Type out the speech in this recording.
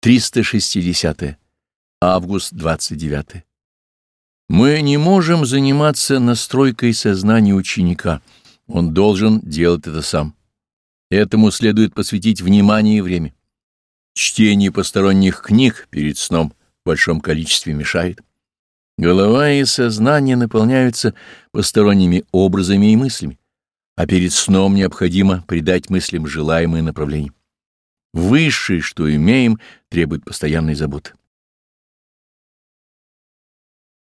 360. Август 29. Мы не можем заниматься настройкой сознания ученика. Он должен делать это сам. Этому следует посвятить внимание и время. Чтение посторонних книг перед сном в большом количестве мешает. Голова и сознание наполняются посторонними образами и мыслями, а перед сном необходимо придать мыслям желаемое направление. Высшее, что имеем, требует постоянной заботы.